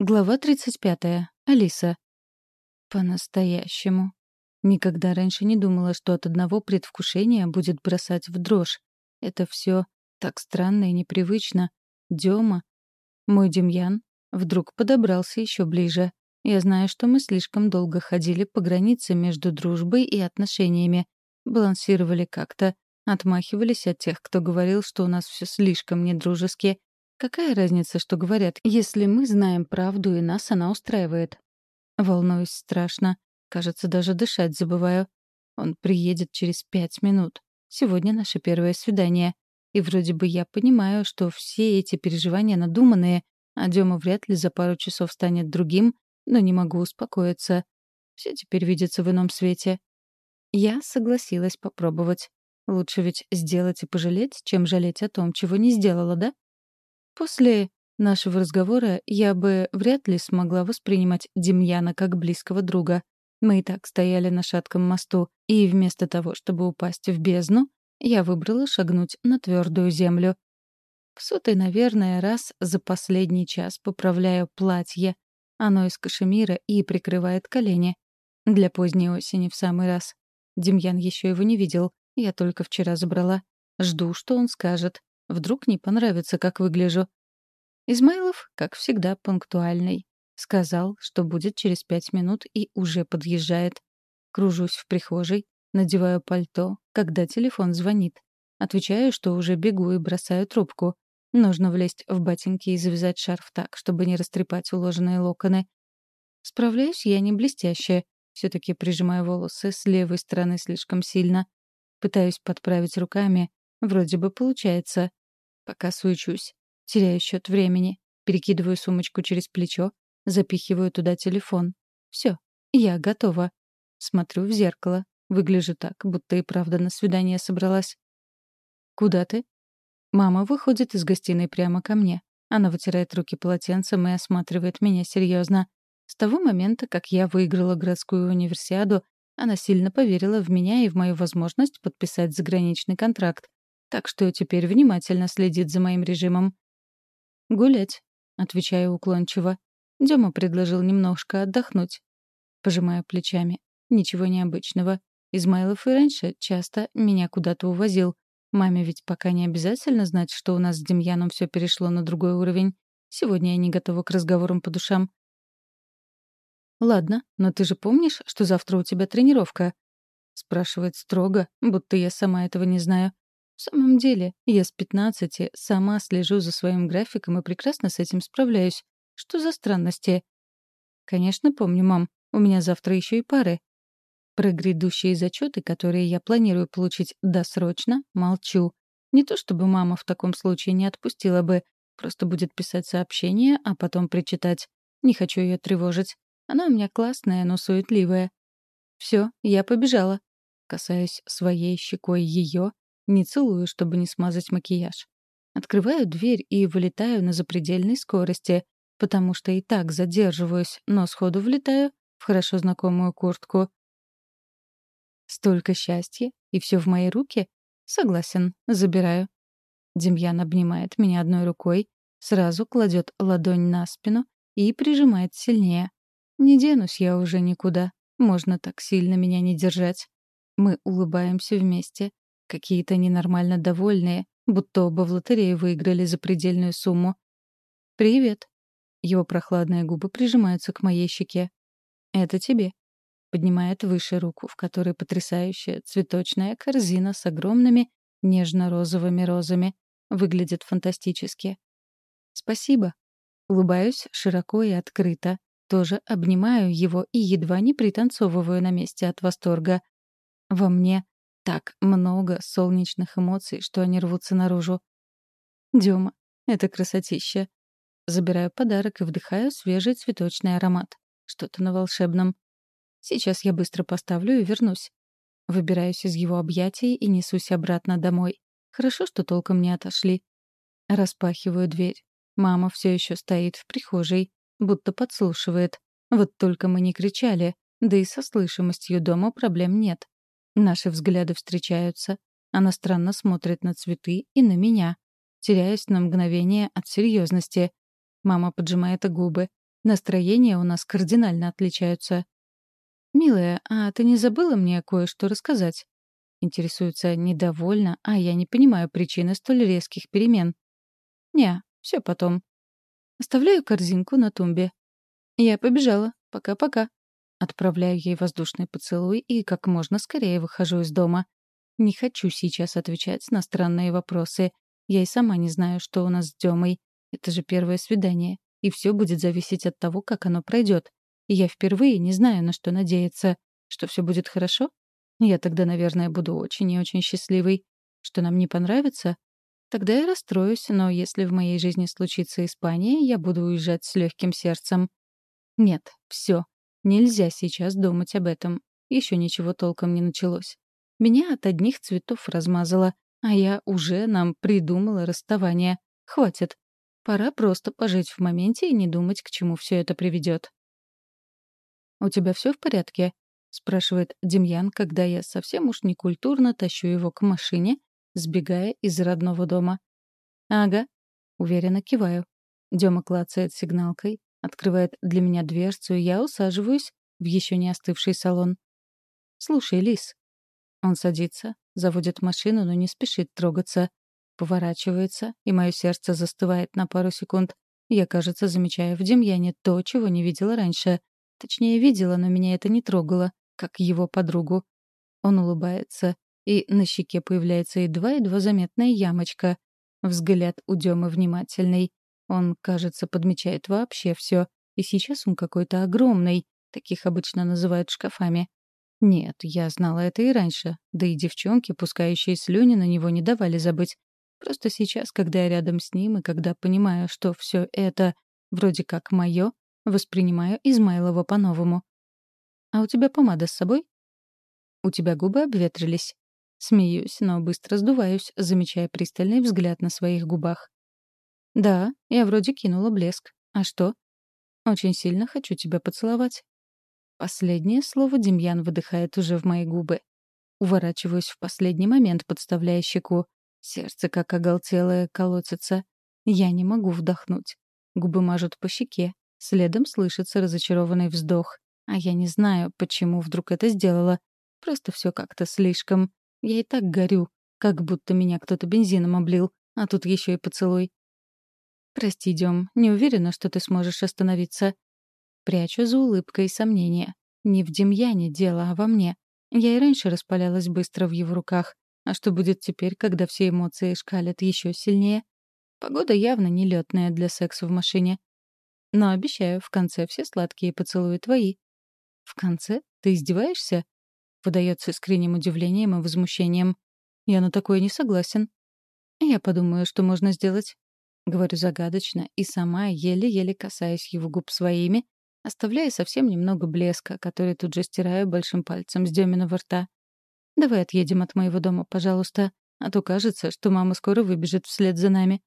Глава 35. Алиса. По-настоящему. Никогда раньше не думала, что от одного предвкушения будет бросать в дрожь. Это все так странно и непривычно. Дема, мой Демьян, вдруг подобрался еще ближе. Я знаю, что мы слишком долго ходили по границе между дружбой и отношениями. Балансировали как-то, отмахивались от тех, кто говорил, что у нас все слишком недружески, Какая разница, что говорят, если мы знаем правду и нас она устраивает? Волнуюсь страшно. Кажется, даже дышать забываю. Он приедет через пять минут. Сегодня наше первое свидание. И вроде бы я понимаю, что все эти переживания надуманные, а Дема вряд ли за пару часов станет другим, но не могу успокоиться. Все теперь видится в ином свете. Я согласилась попробовать. Лучше ведь сделать и пожалеть, чем жалеть о том, чего не сделала, да? После нашего разговора я бы вряд ли смогла воспринимать Демьяна как близкого друга. Мы и так стояли на шатком мосту, и вместо того, чтобы упасть в бездну, я выбрала шагнуть на твердую землю. В сотый, наверное, раз за последний час поправляю платье. Оно из кашемира и прикрывает колени. Для поздней осени в самый раз. Демьян еще его не видел, я только вчера забрала. Жду, что он скажет. Вдруг не понравится, как выгляжу. Измайлов, как всегда, пунктуальный. Сказал, что будет через пять минут и уже подъезжает. Кружусь в прихожей, надеваю пальто, когда телефон звонит. Отвечаю, что уже бегу и бросаю трубку. Нужно влезть в ботинки и завязать шарф так, чтобы не растрепать уложенные локоны. Справляюсь я не блестяще. Все-таки прижимаю волосы с левой стороны слишком сильно. Пытаюсь подправить руками. Вроде бы получается. Пока суечусь. Теряю счет времени. Перекидываю сумочку через плечо, запихиваю туда телефон. Все, я готова. Смотрю в зеркало. Выгляжу так, будто и правда на свидание собралась. «Куда ты?» Мама выходит из гостиной прямо ко мне. Она вытирает руки полотенцем и осматривает меня серьезно. С того момента, как я выиграла городскую универсиаду, она сильно поверила в меня и в мою возможность подписать заграничный контракт так что теперь внимательно следит за моим режимом. «Гулять», — отвечаю уклончиво. Дема предложил немножко отдохнуть. Пожимаю плечами. Ничего необычного. Измайлов и раньше часто меня куда-то увозил. Маме ведь пока не обязательно знать, что у нас с Демьяном все перешло на другой уровень. Сегодня я не готова к разговорам по душам. «Ладно, но ты же помнишь, что завтра у тебя тренировка?» Спрашивает строго, будто я сама этого не знаю. В самом деле, я с 15 сама слежу за своим графиком и прекрасно с этим справляюсь. Что за странности? Конечно, помню, мам. У меня завтра еще и пары. Про грядущие зачеты, которые я планирую получить досрочно, молчу. Не то чтобы мама в таком случае не отпустила бы, просто будет писать сообщение, а потом причитать. Не хочу ее тревожить. Она у меня классная, но суетливая. Все, я побежала. Касаюсь своей щекой ее, не целую, чтобы не смазать макияж. Открываю дверь и вылетаю на запредельной скорости, потому что и так задерживаюсь, но сходу влетаю в хорошо знакомую куртку. Столько счастья, и все в мои руки? Согласен, забираю. Демьян обнимает меня одной рукой, сразу кладет ладонь на спину и прижимает сильнее. Не денусь я уже никуда. Можно так сильно меня не держать. Мы улыбаемся вместе, Какие-то ненормально довольные, будто оба в лотерею выиграли за предельную сумму. «Привет». Его прохладные губы прижимаются к моей щеке. «Это тебе». Поднимает выше руку, в которой потрясающая цветочная корзина с огромными нежно-розовыми розами. Выглядит фантастически. «Спасибо». Улыбаюсь широко и открыто. Тоже обнимаю его и едва не пританцовываю на месте от восторга. Во мне так много солнечных эмоций, что они рвутся наружу. Дема, это красотища. Забираю подарок и вдыхаю свежий цветочный аромат. Что-то на волшебном. Сейчас я быстро поставлю и вернусь. Выбираюсь из его объятий и несусь обратно домой. Хорошо, что толком не отошли. Распахиваю дверь. Мама все еще стоит в прихожей, будто подслушивает. Вот только мы не кричали, да и со слышимостью дома проблем нет. Наши взгляды встречаются. Она странно смотрит на цветы и на меня, теряясь на мгновение от серьезности. Мама поджимает губы. Настроения у нас кардинально отличаются. «Милая, а ты не забыла мне кое-что рассказать?» Интересуется недовольно, а я не понимаю причины столь резких перемен. «Не, все потом». Оставляю корзинку на тумбе. Я побежала. Пока-пока. Отправляю ей воздушный поцелуй и как можно скорее выхожу из дома. Не хочу сейчас отвечать на странные вопросы. Я и сама не знаю, что у нас с Демой. Это же первое свидание. И все будет зависеть от того, как оно пройдет. И я впервые не знаю, на что надеяться. Что все будет хорошо? Я тогда, наверное, буду очень и очень счастливой. Что нам не понравится? Тогда я расстроюсь, но если в моей жизни случится Испания, я буду уезжать с легким сердцем. Нет, все. Нельзя сейчас думать об этом. Еще ничего толком не началось. Меня от одних цветов размазало, а я уже нам придумала расставание. Хватит. Пора просто пожить в моменте и не думать, к чему все это приведет. «У тебя все в порядке?» — спрашивает Демьян, когда я совсем уж некультурно тащу его к машине, сбегая из родного дома. «Ага», — уверенно киваю. Дема клацает сигналкой, открывает для меня дверцу, и я усаживаюсь в еще не остывший салон. «Слушай, Лис». Он садится, заводит машину, но не спешит трогаться. Поворачивается, и мое сердце застывает на пару секунд. Я, кажется, замечаю в Демьяне то, чего не видела раньше. Точнее, видела, но меня это не трогало, как его подругу. Он улыбается, и на щеке появляется едва-едва заметная ямочка. Взгляд у Демы внимательный. Он, кажется, подмечает вообще все. И сейчас он какой-то огромный. Таких обычно называют шкафами. Нет, я знала это и раньше. Да и девчонки, пускающие слюни, на него не давали забыть. Просто сейчас, когда я рядом с ним и когда понимаю, что все это вроде как мое, воспринимаю Измайлова по-новому. «А у тебя помада с собой?» «У тебя губы обветрились». Смеюсь, но быстро сдуваюсь, замечая пристальный взгляд на своих губах. «Да, я вроде кинула блеск. А что?» «Очень сильно хочу тебя поцеловать». Последнее слово Демьян выдыхает уже в мои губы. Уворачиваюсь в последний момент, подставляя щеку. Сердце, как оголтелое, колотится. Я не могу вдохнуть. Губы мажут по щеке. Следом слышится разочарованный вздох. А я не знаю, почему вдруг это сделала. Просто все как-то слишком. Я и так горю, как будто меня кто-то бензином облил, а тут еще и поцелуй. «Прости, Дем, не уверена, что ты сможешь остановиться». Прячу за улыбкой сомнения. Не в Демьяне дело, а во мне. Я и раньше распалялась быстро в его руках. А что будет теперь, когда все эмоции шкалят еще сильнее? Погода явно нелетная для секса в машине. Но обещаю, в конце все сладкие поцелуи твои. В конце? Ты издеваешься? Выдает с искренним удивлением и возмущением. Я на такое не согласен. Я подумаю, что можно сделать. Говорю загадочно и сама еле-еле касаюсь его губ своими, оставляя совсем немного блеска, который тут же стираю большим пальцем с Деминого рта. «Давай отъедем от моего дома, пожалуйста, а то кажется, что мама скоро выбежит вслед за нами».